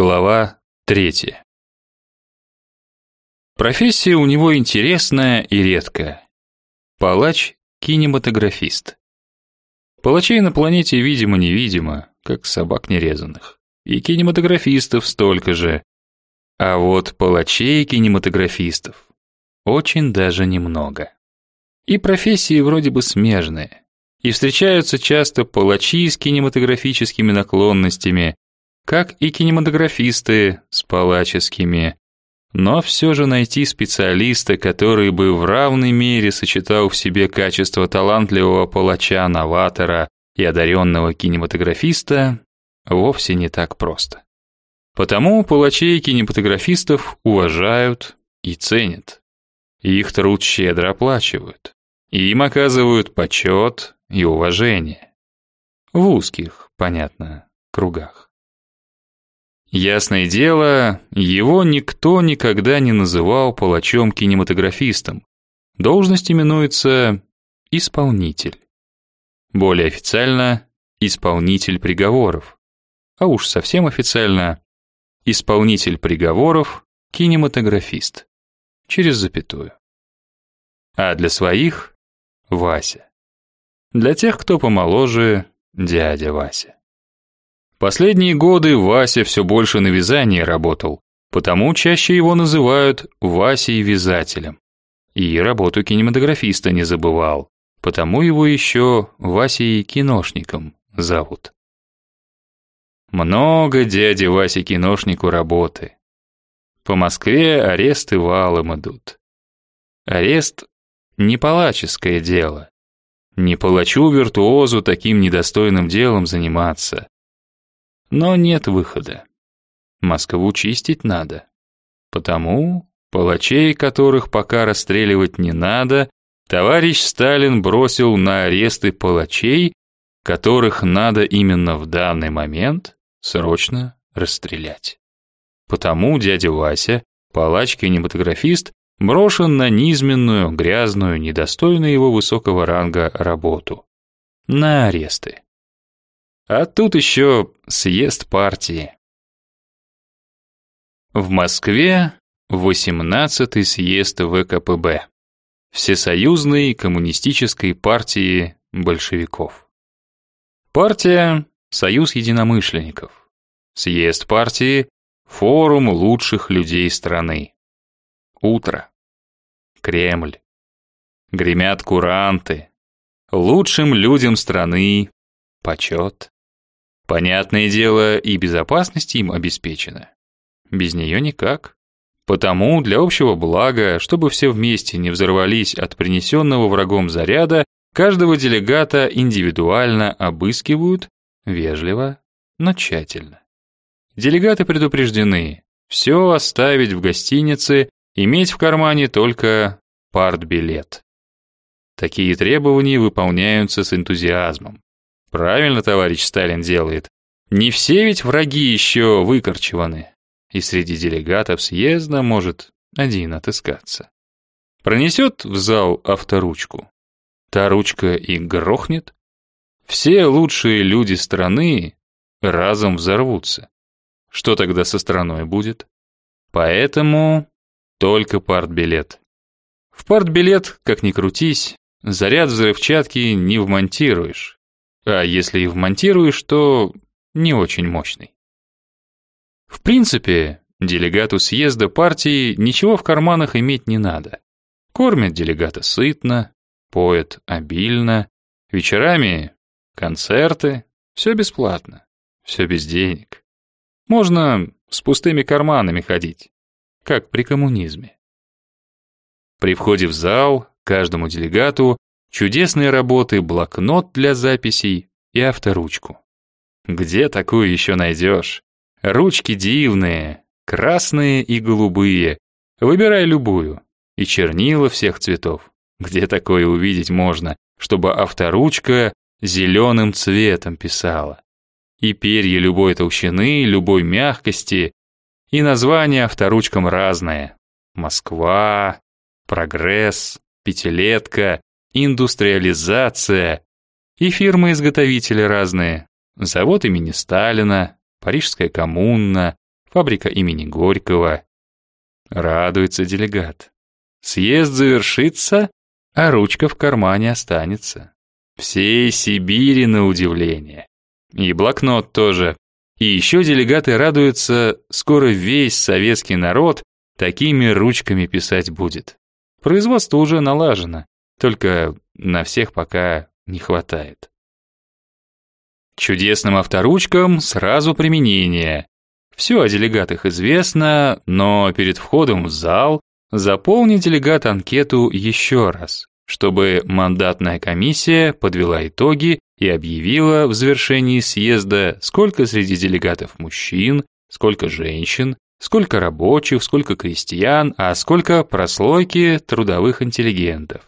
Глава третья. Профессия у него интересная и редкая. Палач-кинематографист. Палачей на планете видимо-невидимо, как собак нерезанных. И кинематографистов столько же. А вот палачей-кинематографистов очень даже немного. И профессии вроде бы смежные. И встречаются часто палачи с кинематографическими наклонностями, как и кинематографисты с палаческими. Но все же найти специалиста, который бы в равной мере сочетал в себе качества талантливого палача-новатора и одаренного кинематографиста, вовсе не так просто. Потому палачей кинематографистов уважают и ценят. Их труд щедро оплачивают. И им оказывают почет и уважение. В узких, понятно, кругах. Ясное дело, его никто никогда не называл палачом-кинематографистом. Должность именуется исполнитель. Более официально исполнитель приговоров. А уж совсем официально исполнитель приговоров кинематографист. Через запятую. А для своих Вася. Для тех, кто помоложе, дядя Вася. Последние годы Вася все больше на вязании работал, потому чаще его называют Васей-вязателем. И работу кинематографиста не забывал, потому его еще Васей-киношником зовут. Много дяди Васе киношнику работы. По Москве аресты валом идут. Арест — не палаческое дело. Не палачу-виртуозу таким недостойным делом заниматься. Но нет выхода. Москву чистить надо. Потому палачей, которых пока расстреливать не надо, товарищ Сталин бросил на аресты палачей, которых надо именно в данный момент срочно расстрелять. Потому дядя Вася, палач-кинематографист, брошен на низменную, грязную, недостойную его высокого ранга работу. На аресты. А тут еще съезд партии. В Москве 18-й съезд ВКПБ. Всесоюзной коммунистической партии большевиков. Партия – союз единомышленников. Съезд партии – форум лучших людей страны. Утро. Кремль. Гремят куранты. Лучшим людям страны почет. Понятное дело, и безопасность им обеспечена. Без нее никак. Потому для общего блага, чтобы все вместе не взорвались от принесенного врагом заряда, каждого делегата индивидуально обыскивают, вежливо, но тщательно. Делегаты предупреждены, все оставить в гостинице, иметь в кармане только партбилет. Такие требования выполняются с энтузиазмом. Правильно товарищ Сталин делает. Не все ведь враги еще выкорчеваны. И среди делегатов съезда может один отыскаться. Пронесет в зал авторучку. Та ручка и грохнет. Все лучшие люди страны разом взорвутся. Что тогда со страной будет? Поэтому только партбилет. В партбилет, как ни крутись, заряд взрывчатки не вмонтируешь. А если и вмонтируешь, то не очень мощный. В принципе, делегату съезда партии ничего в карманах иметь не надо. Кормят делегата сытно, поят обильно, вечерами концерты, все бесплатно, все без денег. Можно с пустыми карманами ходить, как при коммунизме. При входе в зал каждому делегату Чудесные работы, блокнот для записей и авторучку. Где такую еще найдешь? Ручки дивные, красные и голубые. Выбирай любую. И чернила всех цветов. Где такое увидеть можно, чтобы авторучка зеленым цветом писала? И перья любой толщины, любой мягкости. И название авторучкам разное. Москва, прогресс, пятилетка, индустриализация и фирмы-изготовители разные. Завод имени Сталина, Парижская коммуна, фабрика имени Горького. Радуется делегат. Съезд завершится, а ручка в кармане останется. Всей Сибири на удивление. И блокнот тоже. И еще делегаты радуются, скоро весь советский народ такими ручками писать будет. Производство уже налажено, только на всех пока не хватает. Чудесным авторучкам сразу применение. Все о делегатах известно, но перед входом в зал заполни делегат анкету еще раз, чтобы мандатная комиссия подвела итоги и объявила в завершении съезда, сколько среди делегатов мужчин, сколько женщин, сколько рабочих, сколько крестьян, а сколько прослойки трудовых интеллигентов.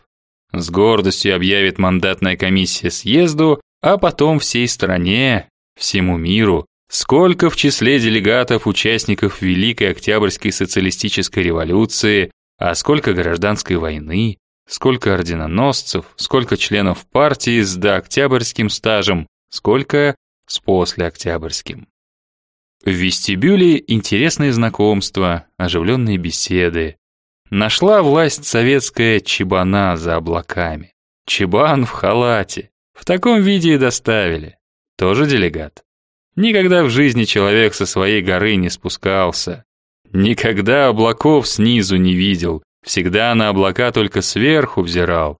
С гордостью объявит мандатная комиссия съезду, а потом всей стране, всему миру, сколько в числе делегатов участников Великой Октябрьской социалистической революции, а сколько гражданской войны, сколько орденоносцев, сколько членов партии с дооктябрьским стажем, сколько с послеоктябрьским. В вестибюле интересные знакомства, оживленные беседы. Нашла власть советская чебана за облаками. Чебан в халате. В таком виде и доставили. Тоже делегат. Никогда в жизни человек со своей горы не спускался. Никогда облаков снизу не видел. Всегда на облака только сверху взирал.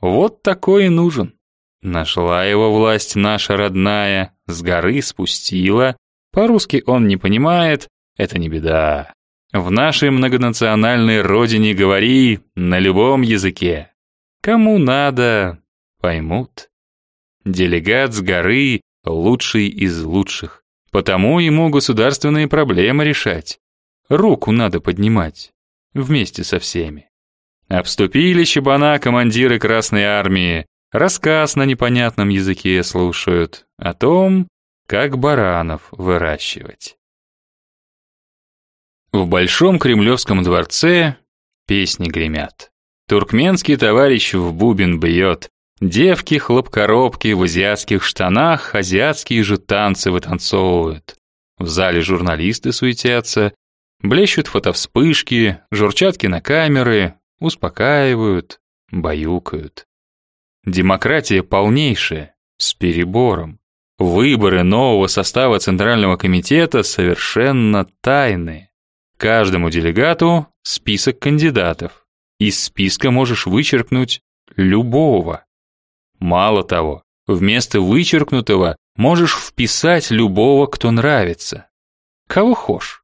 Вот такой и нужен. Нашла его власть наша родная, с горы спустила, по-русски он не понимает, это не беда. В нашей многонациональной родине говори на любом языке. Кому надо, поймут. Делегат с горы лучший из лучших. Потому ему государственные проблемы решать. Руку надо поднимать. Вместе со всеми. Обступили щебана командиры Красной Армии. Рассказ на непонятном языке слушают. О том, как баранов выращивать. В Большом Кремлевском дворце песни гремят. Туркменский товарищ в бубен бьет. Девки хлопкоробки в азиатских штанах азиатские же танцы вытанцовывают. В зале журналисты суетятся, блещут фотовспышки, журчат кинокамеры, успокаивают, баюкают. Демократия полнейшая, с перебором. Выборы нового состава Центрального комитета совершенно тайны. Каждому делегату список кандидатов. Из списка можешь вычеркнуть любого. Мало того, вместо вычеркнутого можешь вписать любого, кто нравится. Кого хочешь.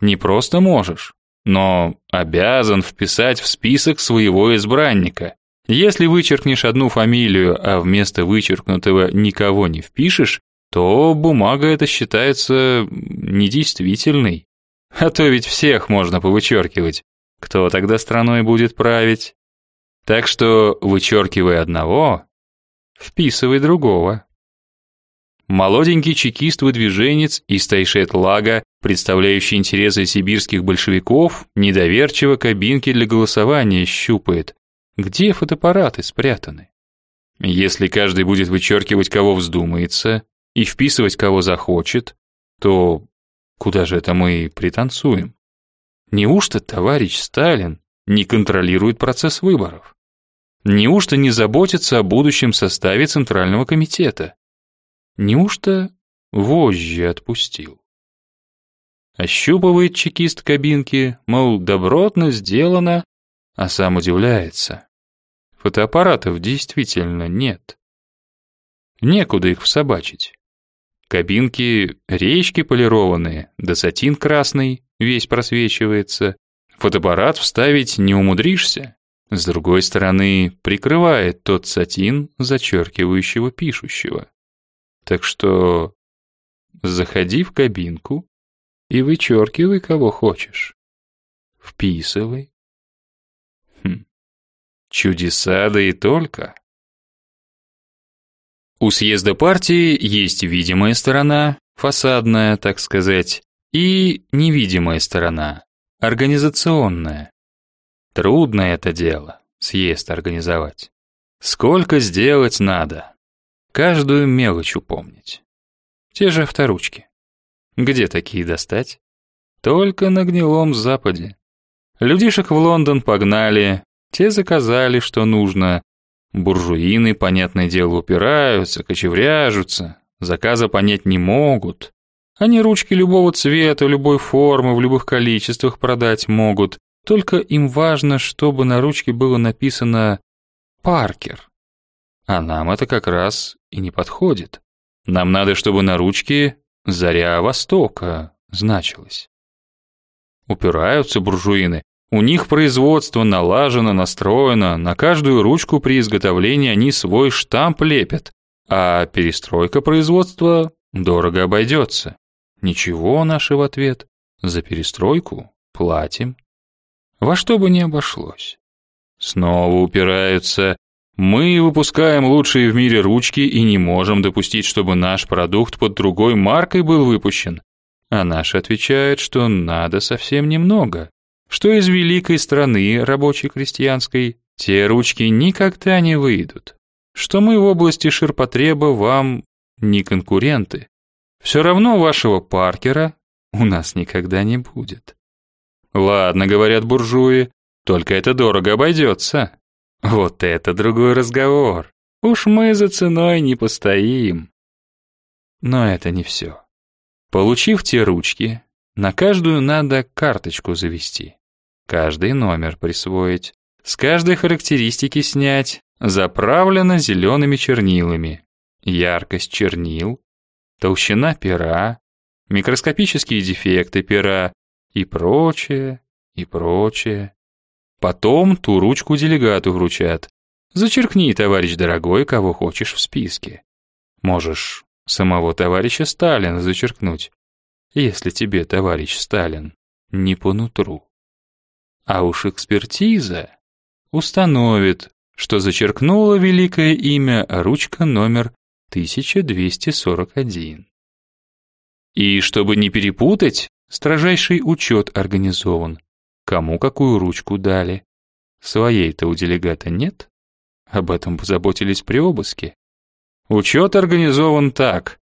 Не просто можешь, но обязан вписать в список своего избранника. Если вычеркнешь одну фамилию, а вместо вычеркнутого никого не впишешь, то бумага эта считается недействительной. А то ведь всех можно повычеркивать. Кто тогда страной будет править? Так что вычеркивай одного, вписывай другого. Молоденький чекист-выдвиженец из Тайшет-Лага, представляющий интересы сибирских большевиков, недоверчиво кабинки для голосования щупает, где фотоаппараты спрятаны? Если каждый будет вычеркивать, кого вздумается, и вписывать, кого захочет, то куда же это мы пританцуем? Неужто товарищ Сталин не контролирует процесс выборов? Неужто не заботится о будущем составе Центрального комитета? Неужто вожжи отпустил? Ощупывает чекист кабинки, мол, добротно сделано, а сам удивляется. Фотоаппаратов действительно нет. Некуда их всобачить. Кабинки речки полированные, да сатин красный весь просвечивается. Фотоаппарат вставить не умудришься. С другой стороны, прикрывает тот сатин зачеркивающего пишущего. Так что заходи в кабинку и вычеркивай кого хочешь. Вписывай, Чудеса да и только. У съезда партии есть видимая сторона, фасадная, так сказать, и невидимая сторона, организационная. Трудно это дело, съезд организовать. Сколько сделать надо. Каждую мелочь упомнить. Те же авторучки. Где такие достать? Только на гнилом Западе. Людишек в Лондон погнали, те заказали, что нужно. Буржуины, понятное дело, упираются, кочевряжутся, заказа понять не могут. Они ручки любого цвета, любой формы, в любых количествах продать могут. Только им важно, чтобы на ручке было написано «Паркер». А нам это как раз и не подходит. Нам надо, чтобы на ручке «Заря Востока» значилось. Упираются буржуины. У них производство налажено, настроено, на каждую ручку при изготовлении они свой штамп лепят, а перестройка производства дорого обойдется. Ничего наши в ответ. За перестройку платим. Во что бы ни обошлось. Снова упираются. Мы выпускаем лучшие в мире ручки и не можем допустить, чтобы наш продукт под другой маркой был выпущен. А наши отвечают, что надо совсем немного. Что из великой страны рабочей крестьянской те ручки никогда не выйдут. Что мы в области ширпотреба вам не конкуренты. Все равно вашего Паркера у нас никогда не будет. Ладно, говорят буржуи, только это дорого обойдется. Вот это другой разговор. Уж мы за ценой не постоим. Но это не все. Получив те ручки, на каждую надо карточку завести. Каждый номер присвоить. С каждой характеристики снять. Заправлено зелеными чернилами. Яркость чернил, толщина пера, микроскопические дефекты пера и прочее, и прочее. Потом ту ручку делегату вручат. Зачеркни, товарищ дорогой, кого хочешь в списке. Можешь самого товарища Сталина зачеркнуть, если тебе, товарищ Сталин, не по нутру. А уж экспертиза установит, что зачеркнула великое имя ручка номер 1241. И чтобы не перепутать, строжайший учет организован. Кому какую ручку дали. Своей-то у делегата нет. Об этом позаботились при обыске. Учет организован так.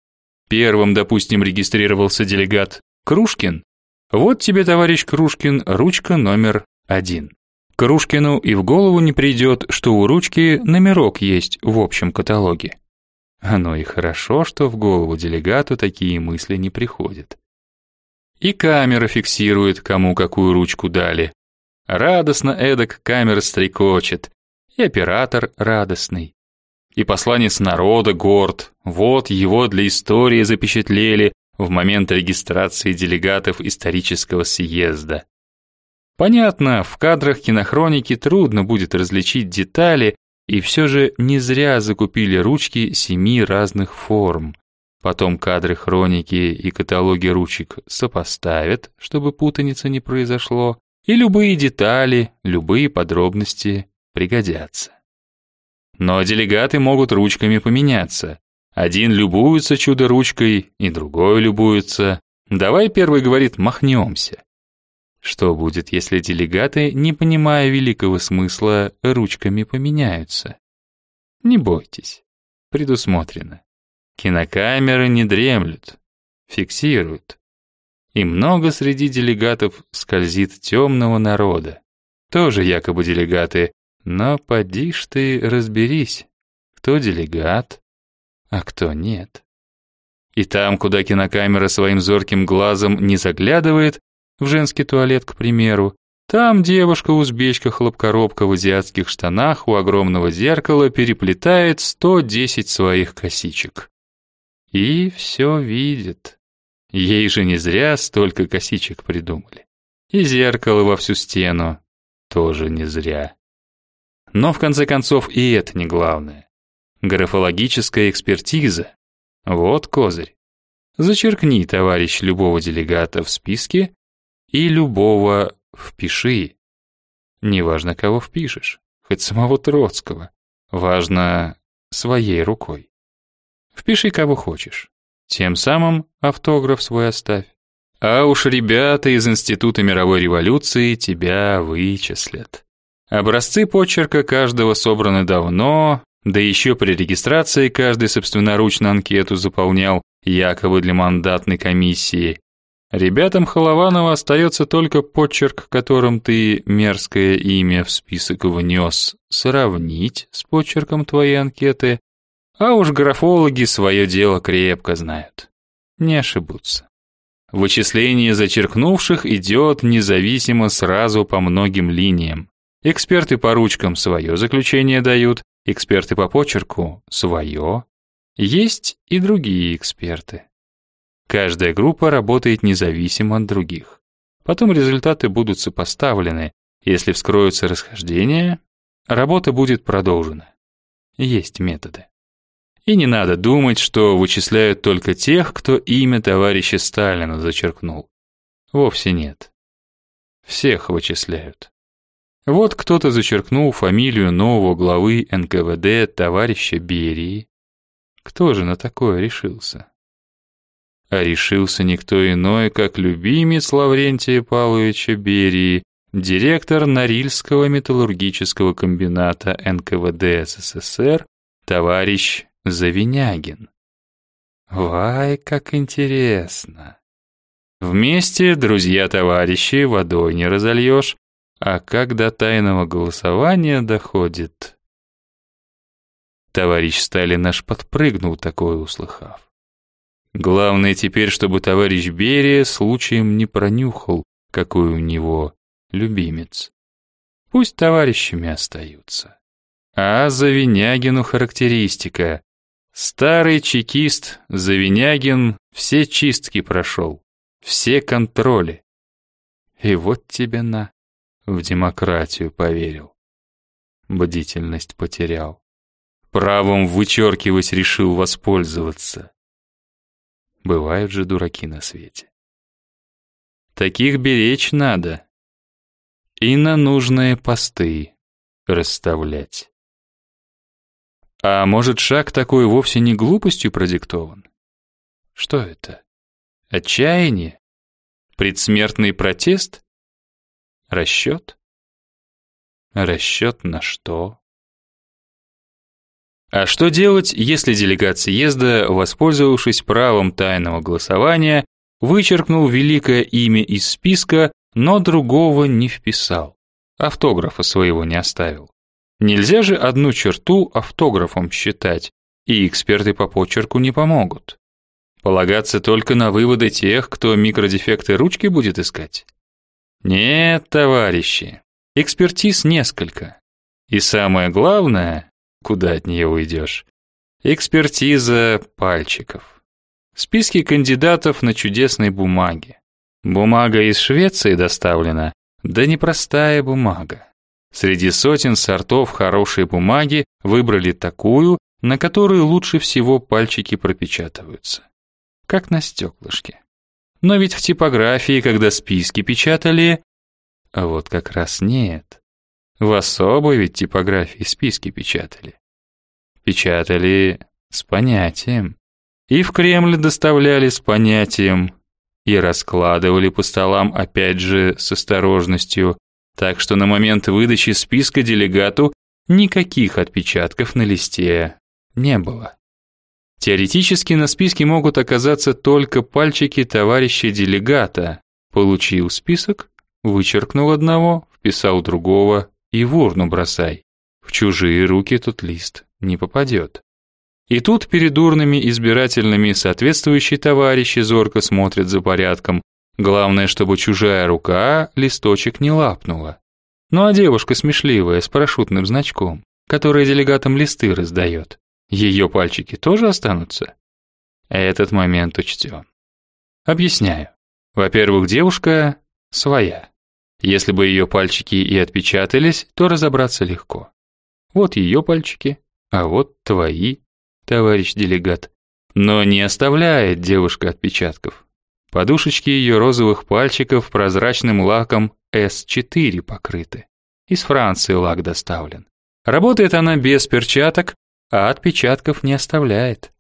Первым, допустим, регистрировался делегат Крушкин. Вот тебе, товарищ Крушкин, ручка номер один. Крушкину и в голову не придет, что у ручки номерок есть в общем каталоге. Оно и хорошо, что в голову делегату такие мысли не приходят. И камера фиксирует, кому какую ручку дали. Радостно эдак камера стрекочет, и оператор радостный. И посланец народа горд, вот его для истории запечатлели в момент регистрации делегатов исторического съезда. Понятно, в кадрах кинохроники трудно будет различить детали, и все же не зря закупили ручки семи разных форм. Потом кадры хроники и каталоги ручек сопоставят, чтобы путаница не произошло, и любые детали, любые подробности пригодятся. Но делегаты могут ручками поменяться. Один любуется чудо-ручкой, и другой любуется. Давай первый говорит «махнемся». Что будет, если делегаты, не понимая великого смысла, ручками поменяются? Не бойтесь, предусмотрено. Кинокамеры не дремлют, фиксируют. И много среди делегатов скользит темного народа. Тоже якобы делегаты, но поди ж ты разберись, кто делегат, а кто нет. И там, куда кинокамера своим зорким глазом не заглядывает, в женский туалет, к примеру. Там девушка-узбечка-хлопкоробка в азиатских штанах у огромного зеркала переплетает 110 своих косичек. И все видит. Ей же не зря столько косичек придумали. И зеркало во всю стену тоже не зря. Но в конце концов и это не главное. Графологическая экспертиза. Вот козырь. Зачеркни, товарищ любого делегата в списке и любого впиши. Неважно, кого впишешь, хоть самого Троцкого. Важно своей рукой. Впиши кого хочешь. Тем самым автограф свой оставь. А уж ребята из Института мировой революции тебя вычислят. Образцы почерка каждого собраны давно, да еще при регистрации каждый собственноручно анкету заполнял, якобы для мандатной комиссии. Ребятам Холованова остается только почерк, которым ты мерзкое имя в список внес, сравнить с почерком твоей анкеты, а уж графологи свое дело крепко знают. Не ошибутся. Вычисление зачеркнувших идет независимо сразу по многим линиям. Эксперты по ручкам свое заключение дают, эксперты по почерку свое. Есть и другие эксперты. Каждая группа работает независимо от других. Потом результаты будут сопоставлены. Если вскроются расхождения, работа будет продолжена. Есть методы. И не надо думать, что вычисляют только тех, кто имя товарища Сталина зачеркнул. Вовсе нет. Всех вычисляют. Вот кто-то зачеркнул фамилию нового главы НКВД товарища Берии. Кто же на такое решился? А решился никто иной, как любимец Лаврентия Павловича Берии, директор Норильского металлургического комбината НКВД СССР, товарищ Завинягин. Вай, как интересно. Вместе, друзья-товарищи, водой не разольешь, а как до тайного голосования доходит... Товарищ Сталин аж подпрыгнул, такое услыхав. Главное теперь, чтобы товарищ Берия случаем не пронюхал, какой у него любимец. Пусть товарищами остаются. А Завинягину характеристика. Старый чекист Завинягин все чистки прошел, все контроли. И вот тебе на, в демократию поверил. Бдительность потерял. Правом вычеркивать решил воспользоваться. Бывают же дураки на свете. Таких беречь надо. И на нужные посты расставлять. А может, шаг такой вовсе не глупостью продиктован? Что это? Отчаяние? Предсмертный протест? Расчет? Расчет на что? А что делать, если делегат съезда, воспользовавшись правом тайного голосования, вычеркнул великое имя из списка, но другого не вписал, автографа своего не оставил? Нельзя же одну черту автографом считать, и эксперты по почерку не помогут. Полагаться только на выводы тех, кто микродефекты ручки будет искать? Нет, товарищи, экспертиз несколько. И самое главное, куда от нее уйдешь. Экспертиза пальчиков. Списки кандидатов на чудесной бумаге. Бумага из Швеции доставлена, да непростая бумага. Среди сотен сортов хорошей бумаги выбрали такую, на которую лучше всего пальчики пропечатываются. Как на стеклышке. Но ведь в типографии, когда списки печатали... А вот как раз нет. В особой ведь типографии списки печатали. Печатали с понятием. И в Кремль доставляли с понятием. И раскладывали по столам опять же с осторожностью. Так что на момент выдачи списка делегату никаких отпечатков на листе не было. Теоретически на списке могут оказаться только пальчики товарища делегата. Получил список, вычеркнул одного, вписал другого, и в урну бросай. В чужие руки тут лист не попадет. И тут перед урнами избирательными соответствующие товарищи зорко смотрят за порядком. Главное, чтобы чужая рука листочек не лапнула. Ну а девушка смешливая с парашютным значком, которая делегатам листы раздает, ее пальчики тоже останутся? Этот момент учтем. Объясняю. Во-первых, девушка своя. Если бы ее пальчики и отпечатались, то разобраться легко. Вот ее пальчики, а вот твои, товарищ делегат. Но не оставляет девушка отпечатков. Подушечки ее розовых пальчиков прозрачным лаком S4 покрыты. Из Франции лак доставлен. Работает она без перчаток, а отпечатков не оставляет.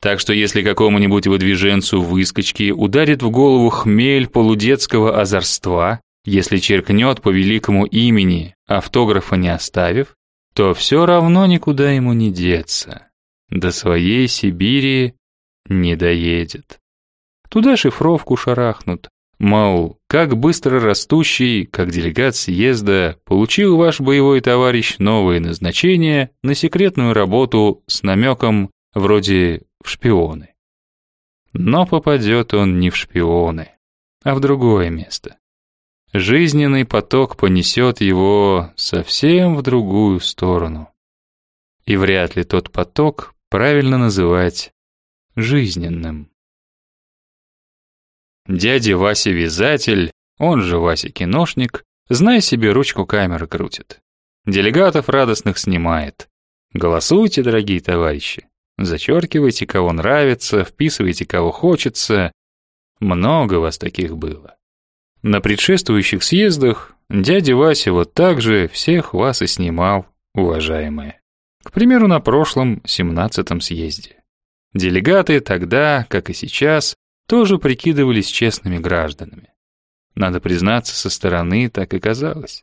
Так что если какому-нибудь выдвиженцу выскочки ударит в голову хмель полудетского озорства, если черкнет по великому имени, автографа не оставив, то все равно никуда ему не деться. До своей Сибири не доедет. Туда шифровку шарахнут. Мол, как быстро растущий, как делегат съезда, получил ваш боевой товарищ новые назначения на секретную работу с намеком вроде в шпионы. Но попадет он не в шпионы, а в другое место. Жизненный поток понесет его совсем в другую сторону. И вряд ли тот поток правильно называть жизненным. Дядя Вася Вязатель, он же Вася Киношник, знай себе, ручку камеры крутит. Делегатов радостных снимает. Голосуйте, дорогие товарищи. Зачеркивайте, кого нравится, вписывайте, кого хочется. Много вас таких было. На предшествующих съездах дядя Вася вот так же всех вас и снимал, уважаемые. К примеру, на прошлом, семнадцатом съезде. Делегаты тогда, как и сейчас, тоже прикидывались честными гражданами. Надо признаться, со стороны так и казалось.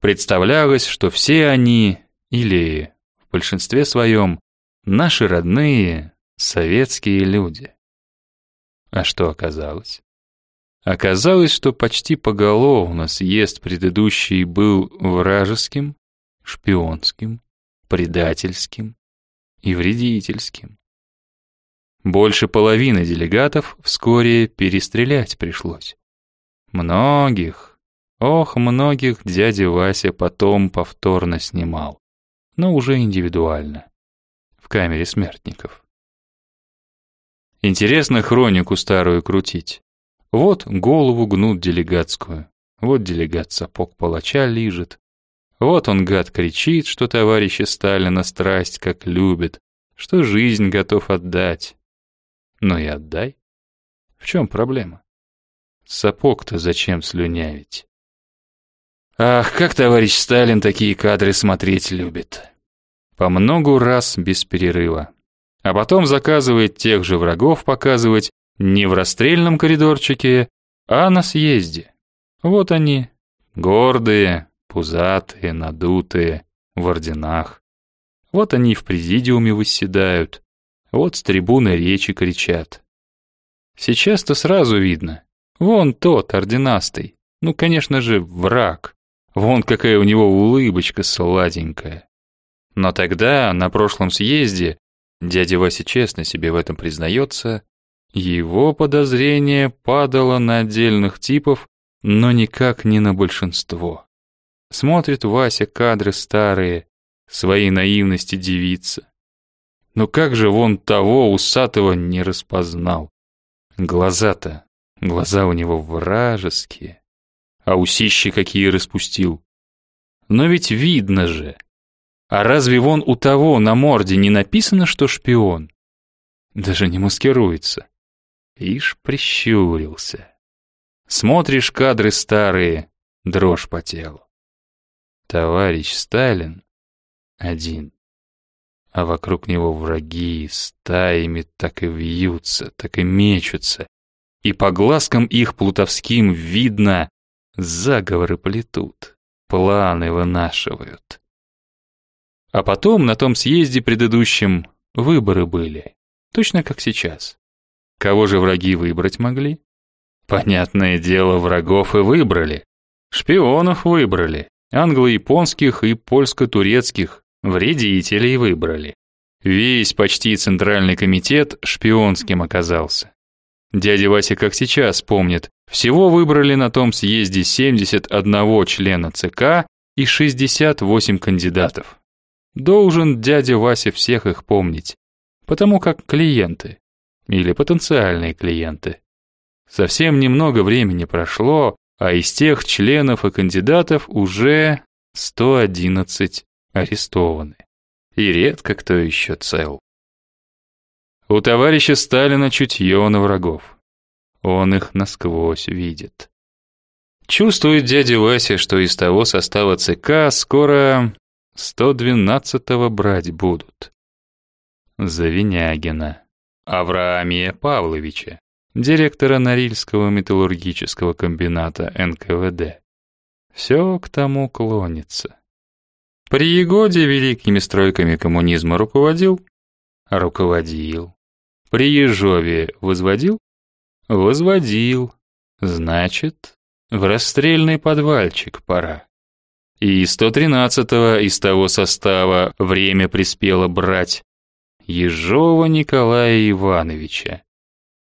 Представлялось, что все они, или в большинстве своем, наши родные, советские люди. А что оказалось? Оказалось, что почти поголовно съезд предыдущий был вражеским, шпионским, предательским и вредительским. Больше половины делегатов вскоре перестрелять пришлось. Многих, ох, многих дядя Вася потом повторно снимал, но уже индивидуально, в камере смертников. Интересно хронику старую крутить. Вот голову гнут делегатскую, вот делегат сапог палача лижет, вот он, гад, кричит, что товарища Сталина страсть как любит, что жизнь готов отдать. Ну и отдай. В чем проблема? Сапог-то зачем слюнявить? Ах, как товарищ Сталин такие кадры смотреть любит. По многу раз без перерыва. А потом заказывает тех же врагов показывать не в расстрельном коридорчике, а на съезде. Вот они, гордые, пузатые, надутые, в орденах. Вот они в президиуме восседают, вот с трибуны речи кричат. Сейчас-то сразу видно. Вон тот, орденастый. Ну, конечно же, враг. Вон какая у него улыбочка сладенькая. Но тогда, на прошлом съезде, дядя Вася честно себе в этом признается, его подозрение падало на отдельных типов, но никак не на большинство. Смотрит Вася кадры старые, своей наивности девица. Но как же вон того усатого не распознал? Глаза-то, глаза у него вражеские, а усищи какие распустил. Но ведь видно же. А разве вон у того на морде не написано, что шпион? Даже не маскируется. Ишь прищурился. Смотришь кадры старые, дрожь по телу. Товарищ Сталин один а вокруг него враги стаями так и вьются, так и мечутся, и по глазкам их плутовским видно, заговоры плетут, планы вынашивают. А потом на том съезде предыдущем выборы были, точно как сейчас. Кого же враги выбрать могли? Понятное дело, врагов и выбрали. Шпионов выбрали, англо-японских и польско-турецких, Вредителей выбрали. Весь почти центральный комитет шпионским оказался. Дядя Вася как сейчас помнит, всего выбрали на том съезде 71 члена ЦК и 68 кандидатов. Должен дядя Вася всех их помнить, потому как клиенты или потенциальные клиенты. Совсем немного времени прошло, а из тех членов и кандидатов уже 111 арестованы. И редко кто еще цел. У товарища Сталина чутье на врагов. Он их насквозь видит. Чувствует дядя Вася, что из того состава ЦК скоро 112-го брать будут. Завинягина. Авраамия Павловича, директора Норильского металлургического комбината НКВД. Все к тому клонится. При Егоде великими стройками коммунизма руководил? Руководил. При Ежове возводил? Возводил. Значит, в расстрельный подвальчик пора. И 113-го из того состава время приспело брать. Ежова Николая Ивановича.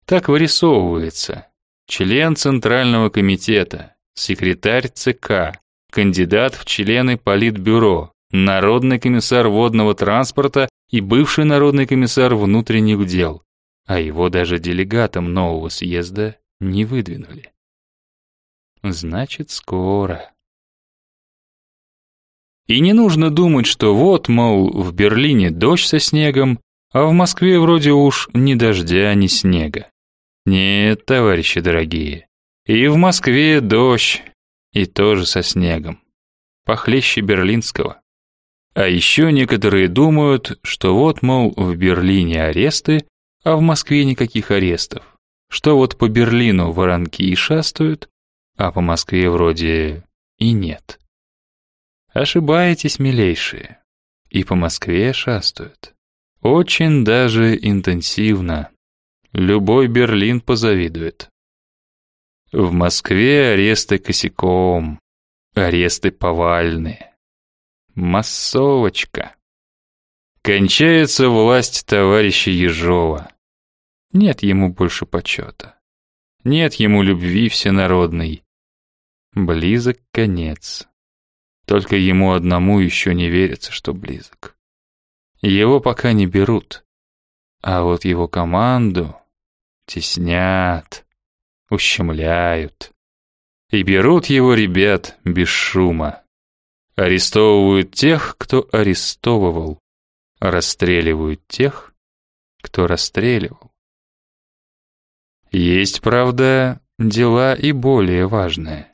Так вырисовывается. Член Центрального комитета, секретарь ЦК, кандидат в члены Политбюро, народный комиссар водного транспорта и бывший народный комиссар внутренних дел. А его даже делегатом нового съезда не выдвинули. Значит, скоро. И не нужно думать, что вот, мол, в Берлине дождь со снегом, а в Москве вроде уж ни дождя, ни снега. Нет, товарищи дорогие, и в Москве дождь, и тоже со снегом. Похлеще берлинского. А еще некоторые думают, что вот, мол, в Берлине аресты, а в Москве никаких арестов. Что вот по Берлину воронки и шастают, а по Москве вроде и нет. Ошибаетесь, милейшие. И по Москве шастают. Очень даже интенсивно. Любой Берлин позавидует. В Москве аресты косяком, аресты повальные. Массовочка. Кончается власть товарища Ежова. Нет ему больше почета. Нет ему любви всенародной. Близок конец. Только ему одному еще не верится, что близок. Его пока не берут, а вот его команду теснят, ущемляют. И берут его ребят без шума. Арестовывают тех, кто арестовывал. Расстреливают тех, кто расстреливал. Есть, правда, дела и более важные.